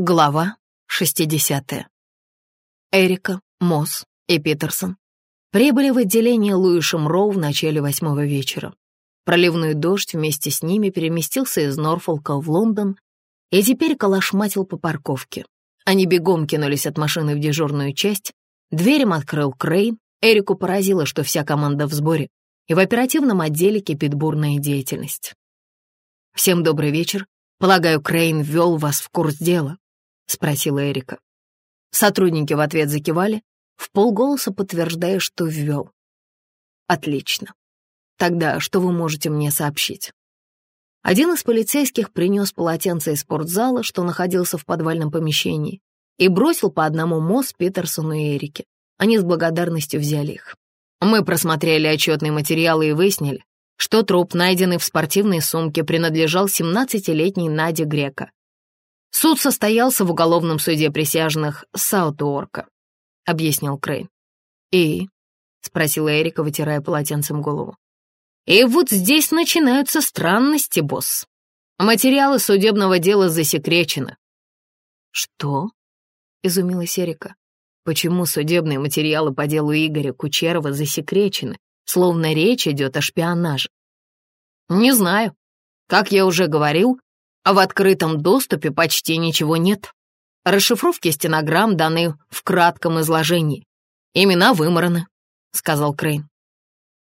Глава 60. Эрика, Мосс и Питерсон прибыли в отделение Луишем Роу в начале восьмого вечера. Проливной дождь вместе с ними переместился из Норфолка в Лондон и теперь калашматил по парковке. Они бегом кинулись от машины в дежурную часть, дверь им открыл Крейн, Эрику поразило, что вся команда в сборе, и в оперативном отделе кипит бурная деятельность. «Всем добрый вечер. Полагаю, Крейн ввел вас в курс дела?» — спросила Эрика. Сотрудники в ответ закивали, в полголоса подтверждая, что ввел. «Отлично. Тогда что вы можете мне сообщить?» Один из полицейских принес полотенце из спортзала, что находился в подвальном помещении, и бросил по одному Мосс, Питерсону и Эрике. Они с благодарностью взяли их. Мы просмотрели отчетные материалы и выяснили, что труп, найденный в спортивной сумке, принадлежал 17-летней Наде Грека. Суд состоялся в уголовном суде присяжных Саутуорка, объяснил Крейн. «И?» — спросила Эрика, вытирая полотенцем голову. «И вот здесь начинаются странности, босс. Материалы судебного дела засекречены». «Что?» — изумилась Эрика. Почему судебные материалы по делу Игоря Кучерова засекречены, словно речь идет о шпионаже? Не знаю. Как я уже говорил, в открытом доступе почти ничего нет. Расшифровки стенограмм даны в кратком изложении. Имена вымораны, сказал Крейн.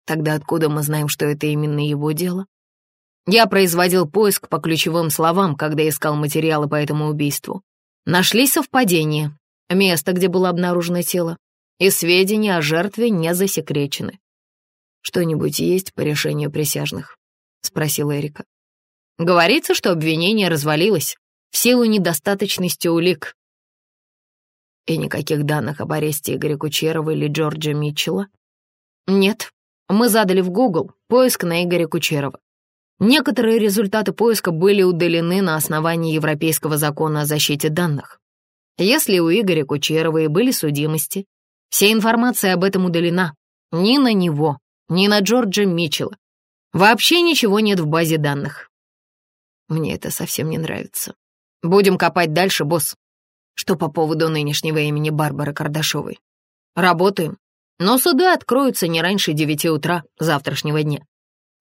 Тогда откуда мы знаем, что это именно его дело? Я производил поиск по ключевым словам, когда искал материалы по этому убийству. Нашли совпадения, место, где было обнаружено тело, и сведения о жертве не засекречены. «Что-нибудь есть по решению присяжных?» — спросил Эрика. «Говорится, что обвинение развалилось в силу недостаточности улик». «И никаких данных об аресте Игоря Кучерова или Джорджа Митчелла?» «Нет. Мы задали в Google поиск на Игоря Кучерова. Некоторые результаты поиска были удалены на основании Европейского закона о защите данных. Если у Игоря Кучерова и были судимости, вся информация об этом удалена. Ни на него, ни на Джорджа Митчелла. Вообще ничего нет в базе данных. Мне это совсем не нравится. Будем копать дальше, босс. Что по поводу нынешнего имени Барбары Кардашовой? Работаем. Но суды откроются не раньше девяти утра завтрашнего дня.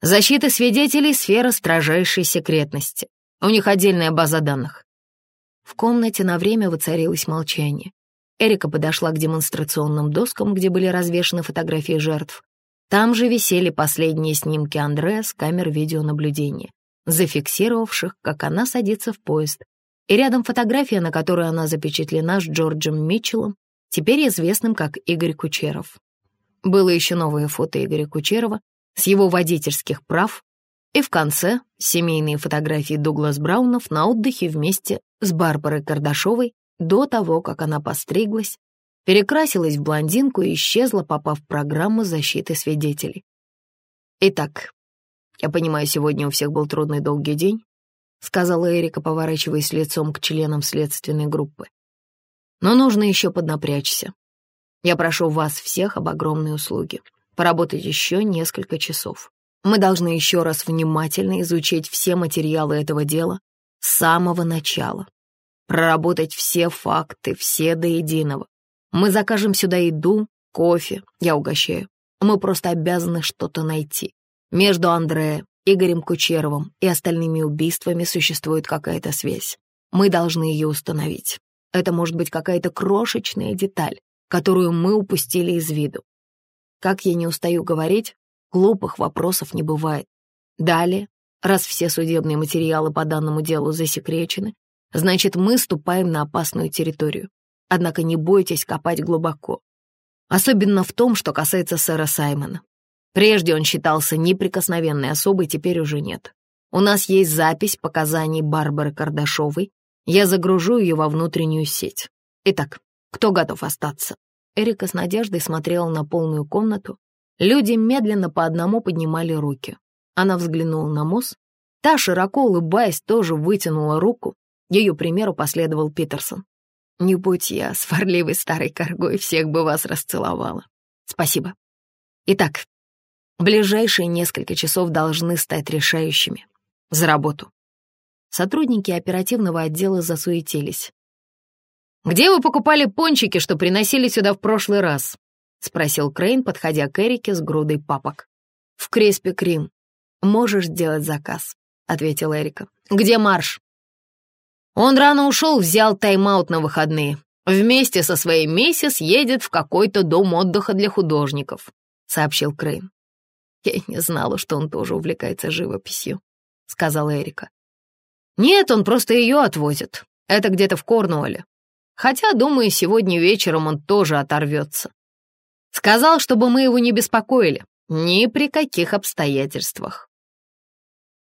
Защита свидетелей — сфера строжайшей секретности. У них отдельная база данных. В комнате на время воцарилось молчание. Эрика подошла к демонстрационным доскам, где были развешаны фотографии жертв. Там же висели последние снимки Андрея с камер видеонаблюдения, зафиксировавших, как она садится в поезд. И рядом фотография, на которой она запечатлена с Джорджем Митчеллом, теперь известным как Игорь Кучеров. Было еще новое фото Игоря Кучерова с его водительских прав и в конце семейные фотографии Дуглас Браунов на отдыхе вместе с Барбарой Кардашовой до того, как она постриглась, перекрасилась в блондинку и исчезла, попав в программу защиты свидетелей. «Итак, я понимаю, сегодня у всех был трудный долгий день», сказала Эрика, поворачиваясь лицом к членам следственной группы. «Но нужно еще поднапрячься. Я прошу вас всех об огромной услуге. Поработать еще несколько часов. Мы должны еще раз внимательно изучить все материалы этого дела с самого начала, проработать все факты, все до единого. Мы закажем сюда еду, кофе, я угощаю. Мы просто обязаны что-то найти. Между Андреем, Игорем Кучеровым и остальными убийствами существует какая-то связь. Мы должны ее установить. Это может быть какая-то крошечная деталь, которую мы упустили из виду. Как я не устаю говорить, Глупых вопросов не бывает. Далее, раз все судебные материалы по данному делу засекречены, значит, мы ступаем на опасную территорию. Однако не бойтесь копать глубоко. Особенно в том, что касается сэра Саймона. Прежде он считался неприкосновенной особой, теперь уже нет. У нас есть запись показаний Барбары Кардашовой. Я загружу ее во внутреннюю сеть. Итак, кто готов остаться? Эрика с надеждой смотрела на полную комнату, Люди медленно по одному поднимали руки. Она взглянула на Мосс. Та, широко улыбаясь, тоже вытянула руку. Ее примеру последовал Питерсон. «Не будь я сварливой старой коргой, всех бы вас расцеловала. Спасибо. Итак, ближайшие несколько часов должны стать решающими. За работу». Сотрудники оперативного отдела засуетились. «Где вы покупали пончики, что приносили сюда в прошлый раз?» — спросил Крейн, подходя к Эрике с грудой папок. «В Креспе Крим. Можешь сделать заказ», — ответила Эрика. «Где Марш?» Он рано ушел, взял тайм-аут на выходные. Вместе со своей миссис едет в какой-то дом отдыха для художников, сообщил Крейн. Я не знала, что он тоже увлекается живописью, сказала Эрика. Нет, он просто ее отвозит. Это где-то в Корнуолле. Хотя, думаю, сегодня вечером он тоже оторвется. Сказал, чтобы мы его не беспокоили, ни при каких обстоятельствах.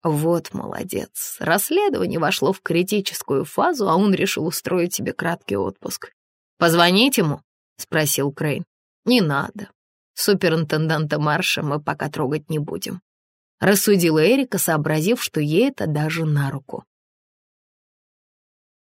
Вот молодец. Расследование вошло в критическую фазу, а он решил устроить себе краткий отпуск. «Позвонить ему?» — спросил Крейн. «Не надо. Суперинтенданта Марша мы пока трогать не будем», — рассудила Эрика, сообразив, что ей это даже на руку.